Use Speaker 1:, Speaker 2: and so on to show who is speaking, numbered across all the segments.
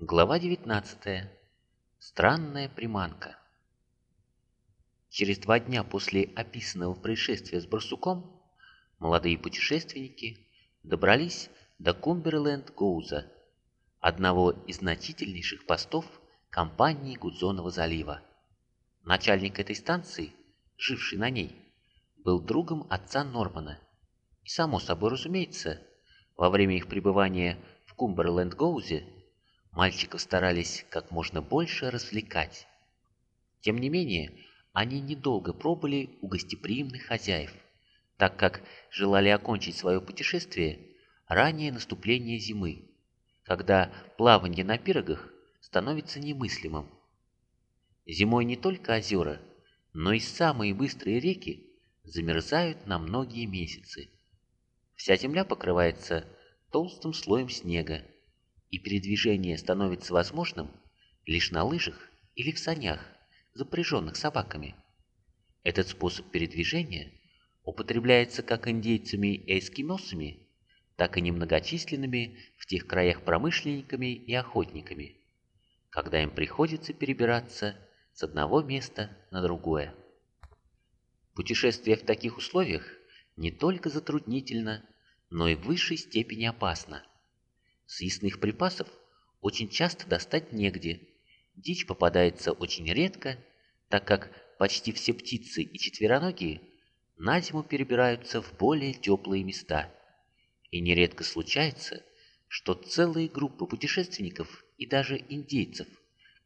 Speaker 1: Глава 19. Странная приманка. Через два дня после описанного происшествия с барсуком молодые путешественники добрались до Кумберленд-Гоуза, одного из значительнейших постов компании Гудзонова залива. Начальник этой станции, живший на ней, был другом отца Нормана, и, само собой разумеется, во время их пребывания в Кумберленд-Гоузе мальчиков старались как можно больше развлекать. Тем не менее, они недолго пробыли у гостеприимных хозяев, так как желали окончить свое путешествие ранее наступления зимы, когда плавание на пирогах становится немыслимым. Зимой не только озера, но и самые быстрые реки замерзают на многие месяцы. Вся земля покрывается толстым слоем снега, и передвижение становится возможным лишь на лыжах или в санях, запряженных собаками. Этот способ передвижения употребляется как индейцами и эскимосами, так и немногочисленными в тех краях промышленниками и охотниками, когда им приходится перебираться с одного места на другое. Путешествие в таких условиях не только затруднительно, но и в высшей степени опасно. Съестных припасов очень часто достать негде, дичь попадается очень редко, так как почти все птицы и четвероногие на зиму перебираются в более теплые места. И нередко случается, что целые группы путешественников и даже индейцев,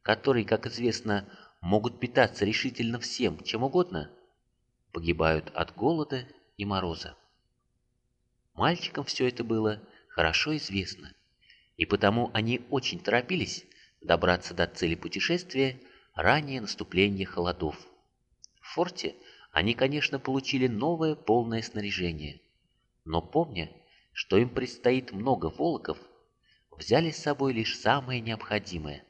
Speaker 1: которые, как известно, могут питаться решительно всем, чем угодно, погибают от голода и мороза. Мальчикам все это было хорошо известно, и потому они очень торопились добраться до цели путешествия ранее наступления холодов. В форте они, конечно, получили новое полное снаряжение, но помня, что им предстоит много волоков, взяли с собой лишь самое необходимое.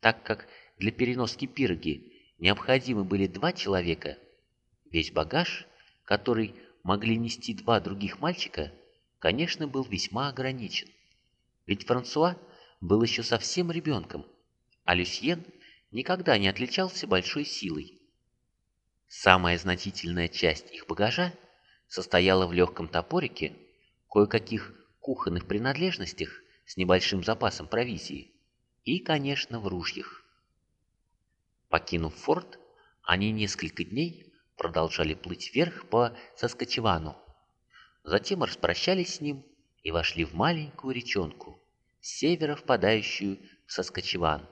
Speaker 1: Так как для переноски пироги необходимы были два человека, весь багаж, который могли нести два других мальчика, конечно, был весьма ограничен. Ведь Франсуа был еще совсем ребенком, а Люсьен никогда не отличался большой силой. Самая значительная часть их багажа состояла в легком топорике, кое-каких кухонных принадлежностях с небольшим запасом провизии и, конечно, в ружьях. Покинув форт, они несколько дней продолжали плыть вверх по Соскочевану. Затем распрощались с ним и вошли в маленькую речонку, с севера впадающую в Соскочеван.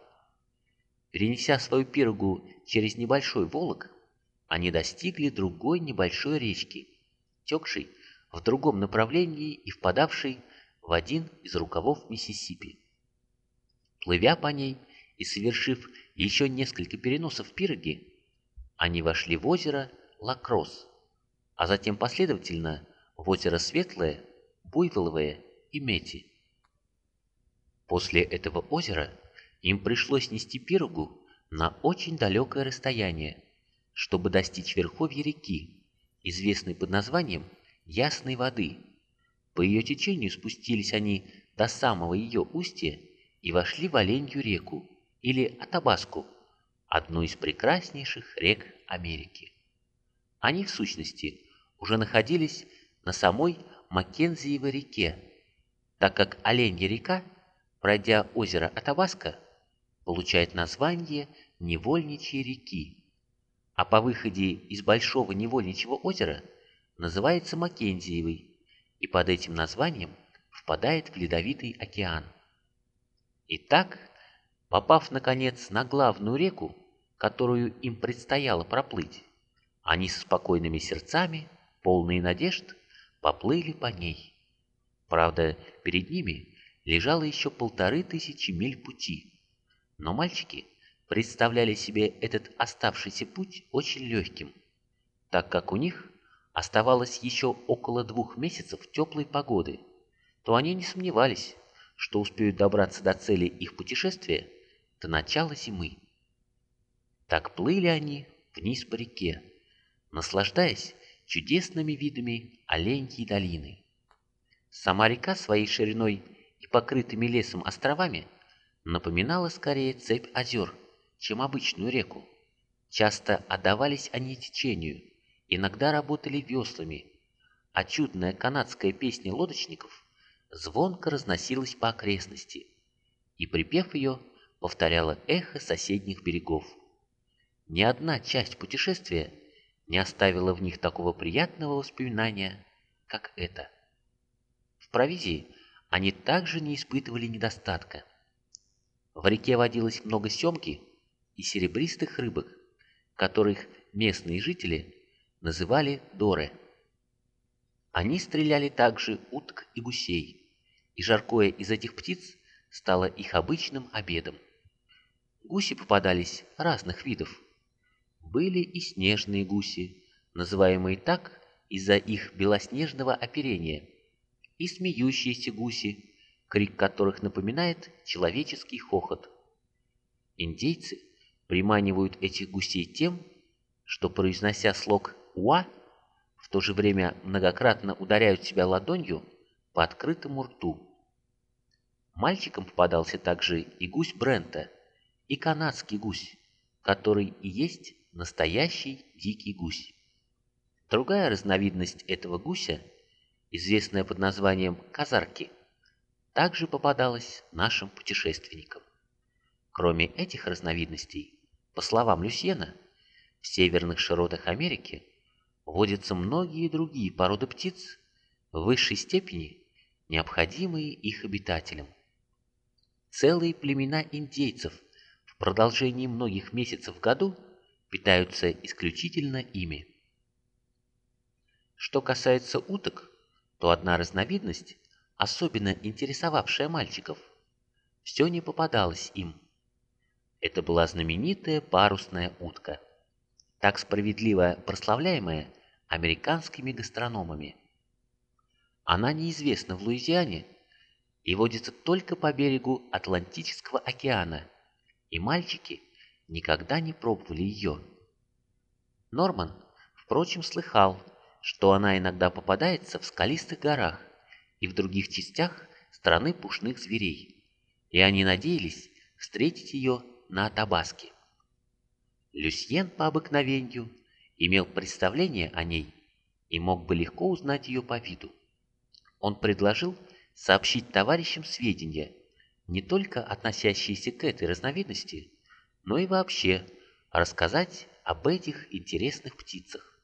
Speaker 1: Перенеся свою пирогу через небольшой волок, они достигли другой небольшой речки, текшей в другом направлении и впадавшей в один из рукавов Миссисипи. Плывя по ней и совершив еще несколько переносов пироги, они вошли в озеро Лакросс, а затем последовательно в озеро Светлое, Буйволовое и Мети. После этого озера им пришлось нести пирогу на очень далекое расстояние, чтобы достичь верховья реки, известной под названием Ясной воды. По ее течению спустились они до самого ее устья и вошли в Оленью реку, или Атабаску, одну из прекраснейших рек Америки. Они, в сущности, уже находились на самой Маккензиевой реке, так как Оленья река, пройдя озеро Атабаска, получает название Невольничьей реки, а по выходе из Большого Невольничьего озера называется Маккензиевой и под этим названием впадает в Ледовитый океан. Итак, Попав, наконец, на главную реку, которую им предстояло проплыть, они со спокойными сердцами, полные надежд, поплыли по ней. Правда, перед ними лежало еще полторы тысячи миль пути, но мальчики представляли себе этот оставшийся путь очень легким, так как у них оставалось еще около двух месяцев теплой погоды, то они не сомневались, что успеют добраться до цели их путешествия до начала зимы. Так плыли они вниз по реке, наслаждаясь чудесными видами Оленьей долины. Сама река своей шириной и покрытыми лесом островами напоминала скорее цепь озер, чем обычную реку. Часто отдавались они течению, иногда работали веслами, а чудная канадская песня лодочников звонко разносилась по окрестности, и, припев ее, повторяла эхо соседних берегов. Ни одна часть путешествия не оставила в них такого приятного воспоминания, как это. В провизии они также не испытывали недостатка. В реке водилось много семки и серебристых рыбок, которых местные жители называли доры. Они стреляли также уток и гусей, и жаркое из этих птиц стало их обычным обедом. Гуси попадались разных видов. Были и снежные гуси, называемые так из-за их белоснежного оперения, и смеющиеся гуси, крик которых напоминает человеческий хохот. Индейцы приманивают этих гусей тем, что, произнося слог «уа», в то же время многократно ударяют себя ладонью по открытому рту. Мальчикам попадался также и гусь Брента, и канадский гусь, который и есть настоящий дикий гусь. Другая разновидность этого гуся, известная под названием казарки, также попадалась нашим путешественникам. Кроме этих разновидностей, по словам Люсьена, в северных широтах Америки водятся многие другие породы птиц в высшей степени необходимые их обитателям. Целые племена индейцев в продолжении многих месяцев в году питаются исключительно ими. Что касается уток, то одна разновидность, особенно интересовавшая мальчиков, все не попадалось им. Это была знаменитая парусная утка, так справедливо прославляемая американскими гастрономами. Она неизвестна в Луизиане и водится только по берегу Атлантического океана, и мальчики никогда не пробовали ее. Норман, впрочем, слыхал, что она иногда попадается в скалистых горах и в других частях страны пушных зверей, и они надеялись встретить ее на Атабаске. Люсьен по обыкновению имел представление о ней и мог бы легко узнать ее по виду. Он предложил сообщить товарищам сведения, не только относящиеся к этой разновидности, но и вообще рассказать об этих интересных птицах.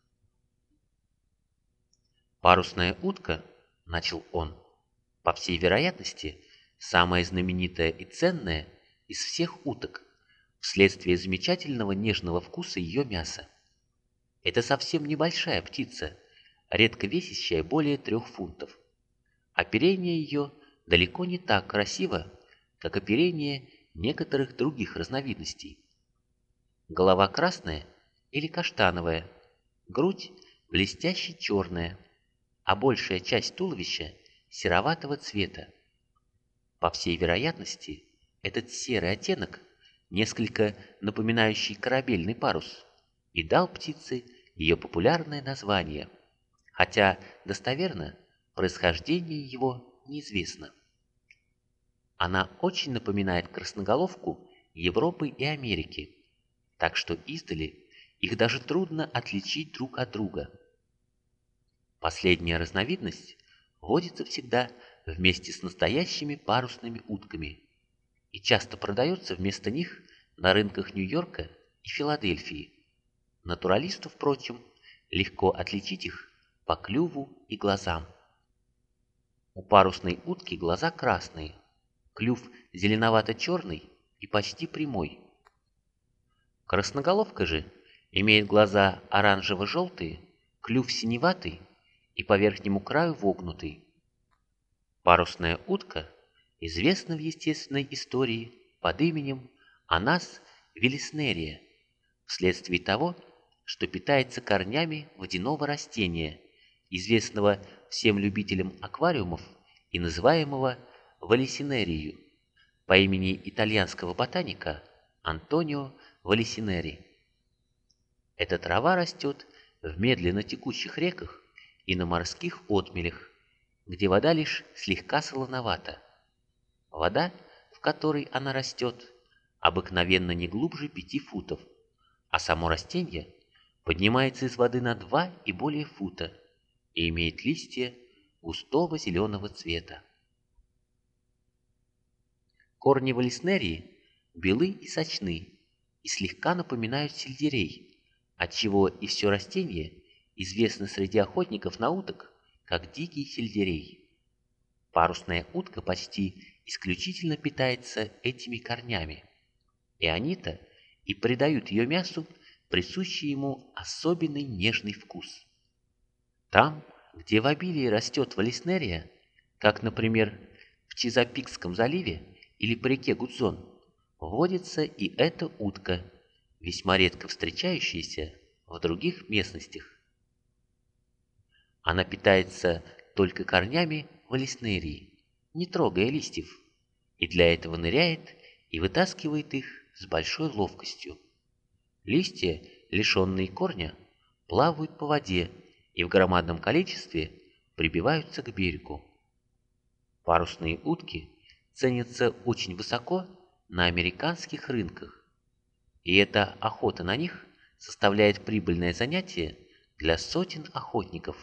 Speaker 1: «Парусная утка», — начал он, — «по всей вероятности, самая знаменитая и ценная из всех уток, вследствие замечательного нежного вкуса ее мяса. Это совсем небольшая птица, редко весящая более трех фунтов. Оперение ее далеко не так красиво, как оперение некоторых других разновидностей. Голова красная или каштановая, грудь блестяще черная, а большая часть туловища сероватого цвета. По всей вероятности, этот серый оттенок, несколько напоминающий корабельный парус, и дал птице ее популярное название, хотя достоверно происхождение его неизвестно. Она очень напоминает красноголовку Европы и Америки, так что издали их даже трудно отличить друг от друга. Последняя разновидность водится всегда вместе с настоящими парусными утками и часто продается вместо них на рынках Нью-Йорка и Филадельфии. Натуралисту, впрочем, легко отличить их по клюву и глазам. У парусной утки глаза красные, клюв зеленовато-черный и почти прямой. Красноголовка же имеет глаза оранжево-желтые, клюв синеватый и по верхнему краю вогнутый. Парусная утка известна в естественной истории под именем Анас велиснерия, вследствие того, что питается корнями водяного растения, известного всем любителям аквариумов и называемого валисинерию по имени итальянского ботаника Антонио валисинери. Эта трава растет в медленно текущих реках и на морских отмелях, где вода лишь слегка солоновата. Вода, в которой она растет, обыкновенно не глубже пяти футов, а само растение поднимается из воды на два и более фута и имеет листья густого зеленого цвета. Корни валиснерии белы и сочны и слегка напоминают сельдерей, отчего и все растение известно среди охотников на уток как дикий сельдерей. Парусная утка почти исключительно питается этими корнями, и они-то и придают ее мясу присущий ему особенный нежный вкус. Там, где в обилии растет валиснерия, как, например, в Чизапикском заливе или по реке Гудзон, водится и эта утка, весьма редко встречающаяся в других местностях. Она питается только корнями валиснерии, не трогая листьев, и для этого ныряет и вытаскивает их с большой ловкостью. Листья, лишенные корня, плавают по воде и в громадном количестве прибиваются к берегу. Парусные утки ценятся очень высоко на американских рынках, и эта охота на них составляет прибыльное занятие для сотен охотников,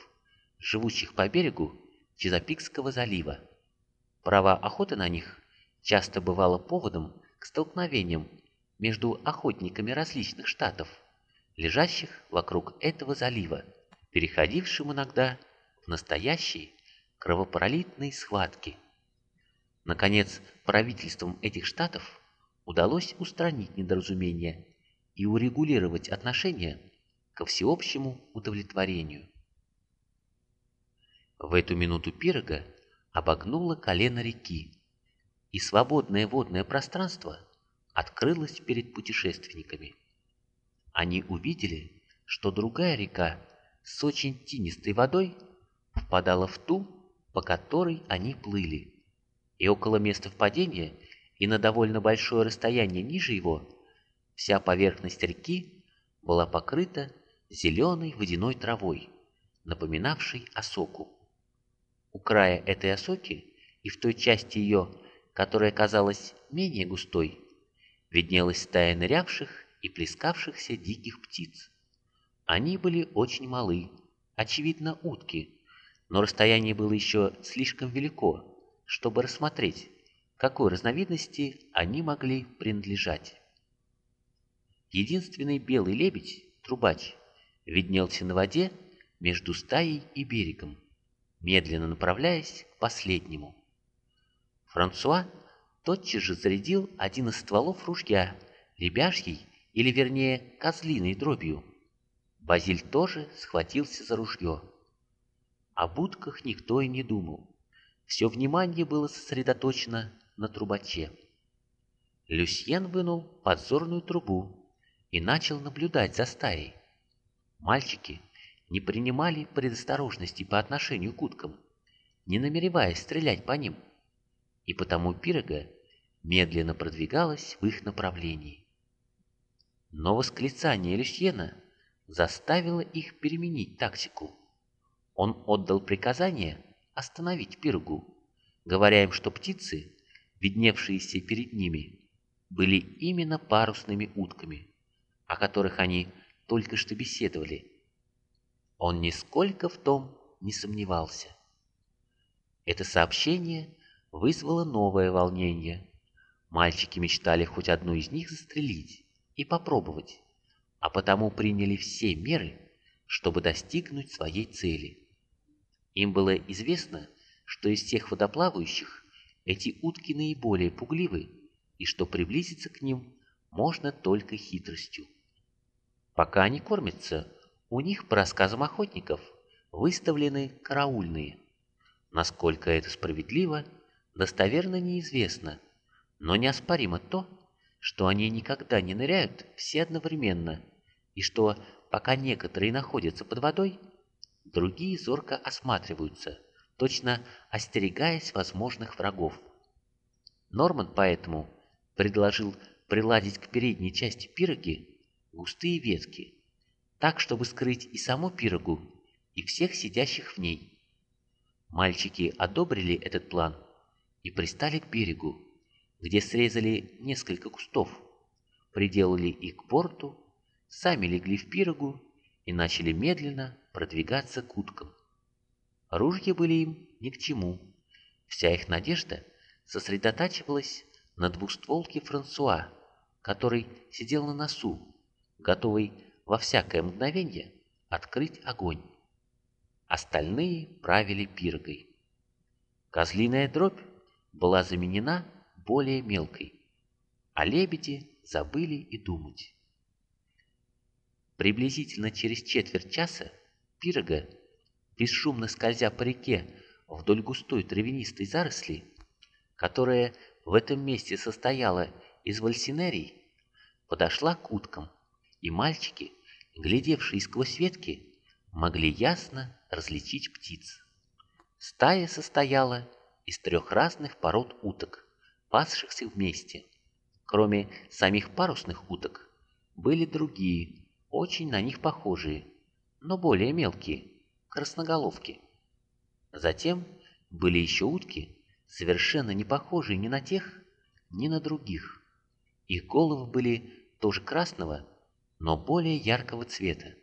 Speaker 1: живущих по берегу Чизапикского залива. Право охоты на них часто бывало поводом к столкновениям между охотниками различных штатов, лежащих вокруг этого залива, переходившим иногда в настоящие кровопролитные схватки. Наконец, правительствам этих штатов удалось устранить недоразумение и урегулировать отношения ко всеобщему удовлетворению. В эту минуту пирога обогнуло колено реки, и свободное водное пространство – открылась перед путешественниками. Они увидели, что другая река с очень тинистой водой впадала в ту, по которой они плыли, и около места впадения и на довольно большое расстояние ниже его вся поверхность реки была покрыта зеленой водяной травой, напоминавшей осоку. У края этой осоки и в той части ее, которая казалась менее густой, виднелась стая нырявших и плескавшихся диких птиц. Они были очень малы, очевидно, утки, но расстояние было еще слишком велико, чтобы рассмотреть, какой разновидности они могли принадлежать. Единственный белый лебедь, трубач, виднелся на воде между стаей и берегом, медленно направляясь к последнему. Франсуа тотчас же зарядил один из стволов ружья, ребяжьей, или вернее козлиной дробью. Базиль тоже схватился за ружье. О будках никто и не думал. Все внимание было сосредоточено на трубаче. Люсьен вынул подзорную трубу и начал наблюдать за стаей. Мальчики не принимали предосторожности по отношению к уткам, не намереваясь стрелять по ним и потому пирога медленно продвигалась в их направлении. Но восклицание Люсьена заставило их переменить тактику. Он отдал приказание остановить пирогу, говоря им, что птицы, видневшиеся перед ними, были именно парусными утками, о которых они только что беседовали. Он нисколько в том не сомневался. Это сообщение вызвало новое волнение. Мальчики мечтали хоть одну из них застрелить и попробовать, а потому приняли все меры, чтобы достигнуть своей цели. Им было известно, что из всех водоплавающих эти утки наиболее пугливы, и что приблизиться к ним можно только хитростью. Пока они кормятся, у них, по рассказам охотников, выставлены караульные. Насколько это справедливо – достоверно неизвестно, но неоспоримо то, что они никогда не ныряют все одновременно, и что, пока некоторые находятся под водой, другие зорко осматриваются, точно остерегаясь возможных врагов. Норман поэтому предложил приладить к передней части пироги густые ветки, так, чтобы скрыть и саму пирогу, и всех сидящих в ней. Мальчики одобрили этот план и пристали к берегу, где срезали несколько кустов, приделали их к борту, сами легли в пирогу и начали медленно продвигаться к уткам. Ружья были им ни к чему. Вся их надежда сосредотачивалась на двустволке Франсуа, который сидел на носу, готовый во всякое мгновение открыть огонь. Остальные правили пиргой. Козлиная дробь была заменена более мелкой, а лебеди забыли и думать. Приблизительно через четверть часа пирога, бесшумно скользя по реке вдоль густой травянистой заросли, которая в этом месте состояла из вальсинерий, подошла к уткам, и мальчики, глядевшие сквозь ветки, могли ясно различить птиц. Стая состояла из трех разных пород уток, пасшихся вместе. Кроме самих парусных уток, были другие, очень на них похожие, но более мелкие, красноголовки. Затем были еще утки, совершенно не похожие ни на тех, ни на других. Их головы были тоже красного, но более яркого цвета,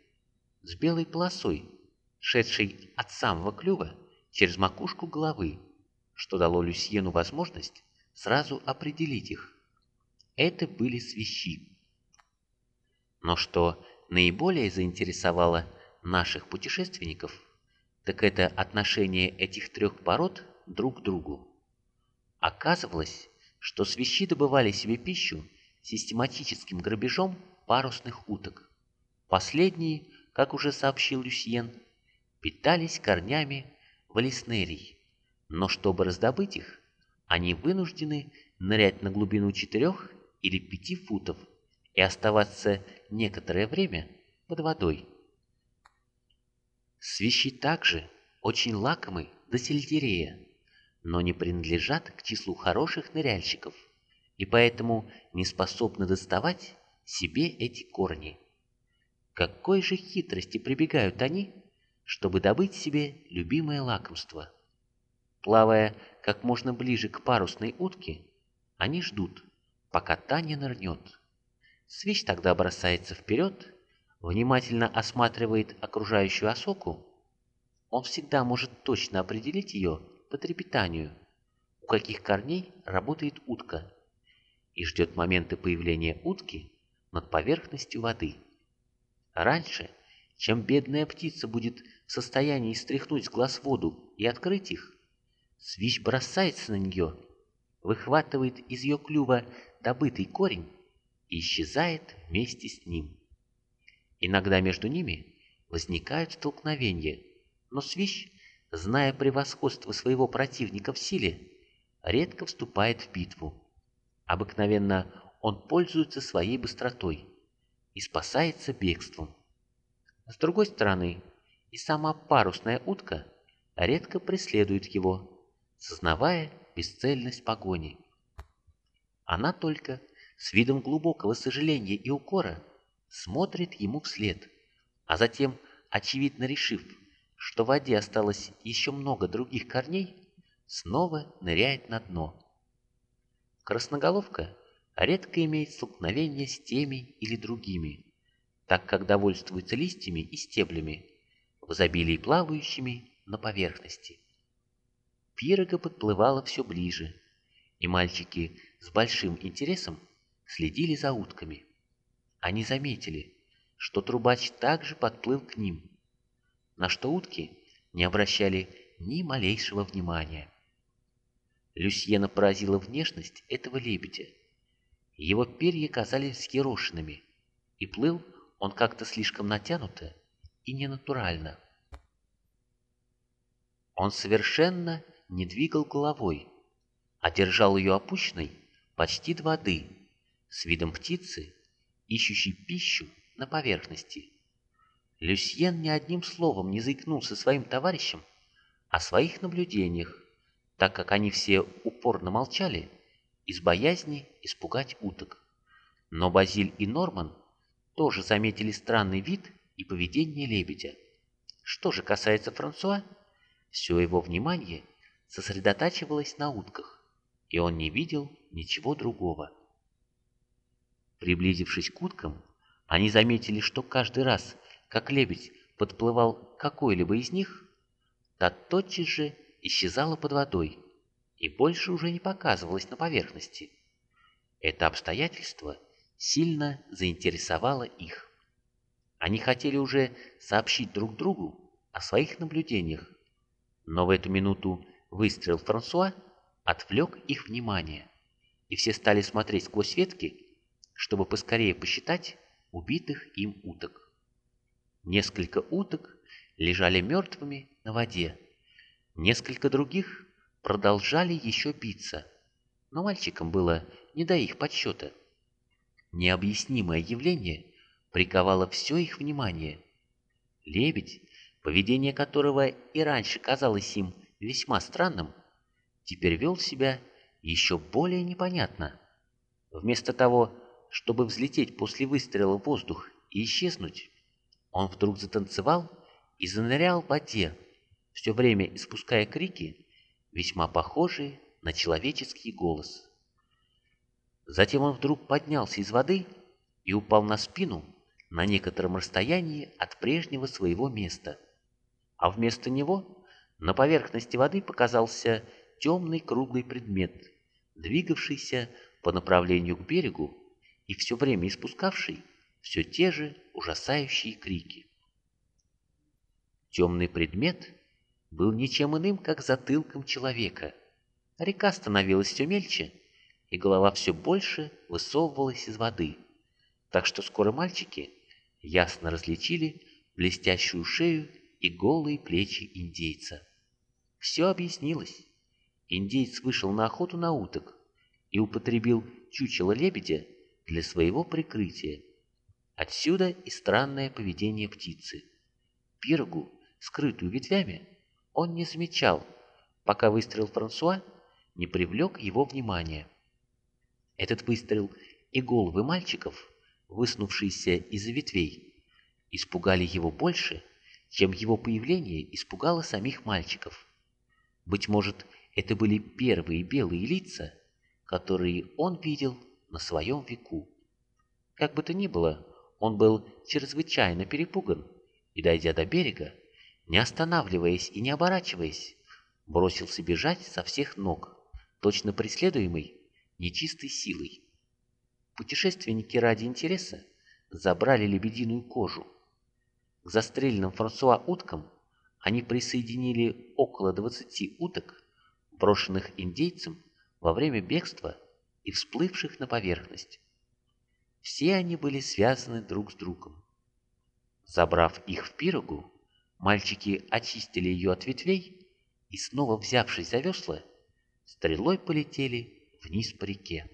Speaker 1: с белой полосой, шедшей от самого клюва через макушку головы, что дало Люсьену возможность сразу определить их. Это были свищи. Но что наиболее заинтересовало наших путешественников, так это отношение этих трех пород друг к другу. Оказывалось, что свищи добывали себе пищу систематическим грабежом парусных уток. Последние, как уже сообщил Люсьен, питались корнями валиснерий, но чтобы раздобыть их, они вынуждены нырять на глубину четырех или пяти футов и оставаться некоторое время под водой. Свищи также очень лакомы до сельдерея, но не принадлежат к числу хороших ныряльщиков и поэтому не способны доставать себе эти корни. Какой же хитрости прибегают они, чтобы добыть себе любимое лакомство? Плавая как можно ближе к парусной утке, они ждут, пока та не нырнет. Свищ тогда бросается вперед, внимательно осматривает окружающую осоку. Он всегда может точно определить ее по трепетанию, у каких корней работает утка, и ждет момента появления утки над поверхностью воды. Раньше, чем бедная птица будет в состоянии стряхнуть с глаз воду и открыть их, свищ бросается на нее, выхватывает из ее клюва добытый корень и исчезает вместе с ним. Иногда между ними возникают столкновения, но свищ зная превосходство своего противника в силе, редко вступает в битву. Обыкновенно он пользуется своей быстротой и спасается бегством. С другой стороны, и сама парусная утка редко преследует его, сознавая бесцельность погони. Она только с видом глубокого сожаления и укора смотрит ему вслед, а затем, очевидно решив, что в воде осталось еще много других корней, снова ныряет на дно. Красноголовка редко имеет столкновение с теми или другими, так как довольствуется листьями и стеблями, в изобилии плавающими на поверхности. Пирога подплывала все ближе, и мальчики с большим интересом следили за утками. Они заметили, что трубач также подплыл к ним, на что утки не обращали ни малейшего внимания. Люсьена поразила внешность этого лебедя. Его перья казались взъерошенными, и плыл он как-то слишком натянуто и ненатурально. Он совершенно не двигал головой, а держал ее опущенной почти до воды, с видом птицы, ищущей пищу на поверхности. Люсьен ни одним словом не заикнулся своим товарищам о своих наблюдениях, так как они все упорно молчали из боязни испугать уток. Но Базиль и Норман тоже заметили странный вид и поведение лебедя. Что же касается Франсуа, все его внимание сосредотачивалось на утках, и он не видел ничего другого. Приблизившись к уткам, они заметили, что каждый раз, как лебедь подплывал какой-либо из них, та тотчас же исчезала под водой и больше уже не показывалась на поверхности. Это обстоятельство сильно заинтересовало их. Они хотели уже сообщить друг другу о своих наблюдениях, но в эту минуту выстрел Франсуа отвлек их внимание, и все стали смотреть сквозь ветки, чтобы поскорее посчитать убитых им уток. Несколько уток лежали мертвыми на воде, несколько других продолжали еще биться, но мальчикам было не до их подсчета. Необъяснимое явление приковало все их внимание. Лебедь, поведение которого и раньше казалось им весьма странным, теперь вел себя еще более непонятно. Вместо того, чтобы взлететь после выстрела в воздух и исчезнуть, он вдруг затанцевал и занырял в воде, все время испуская крики, весьма похожие на человеческий голос. Затем он вдруг поднялся из воды и упал на спину на некотором расстоянии от прежнего своего места. А вместо него на поверхности воды показался темный круглый предмет, двигавшийся по направлению к берегу и все время испускавший все те же ужасающие крики. Темный предмет был ничем иным, как затылком человека. Река становилась все мельче, и голова все больше высовывалась из воды, так что скоро мальчики ясно различили блестящую шею и голые плечи индейца. Все объяснилось. Индейец вышел на охоту на уток и употребил чучело лебедя для своего прикрытия. Отсюда и странное поведение птицы. Пирогу, скрытую ветвями, он не замечал, пока выстрел Франсуа не привлек его внимание. Этот выстрел и головы мальчиков, выснувшиеся из-за ветвей, испугали его больше, чем его появление испугало самих мальчиков. Быть может, это были первые белые лица, которые он видел на своем веку. Как бы то ни было, он был чрезвычайно перепуган и, дойдя до берега, не останавливаясь и не оборачиваясь, бросился бежать со всех ног, точно преследуемый нечистой силой. Путешественники ради интереса забрали лебединую кожу. К застреленным Франсуа уткам они присоединили около 20 уток, брошенных индейцем во время бегства и всплывших на поверхность. Все они были связаны друг с другом. Забрав их в пирогу, мальчики очистили ее от ветвей и, снова взявшись за весла, стрелой полетели вниз по реке.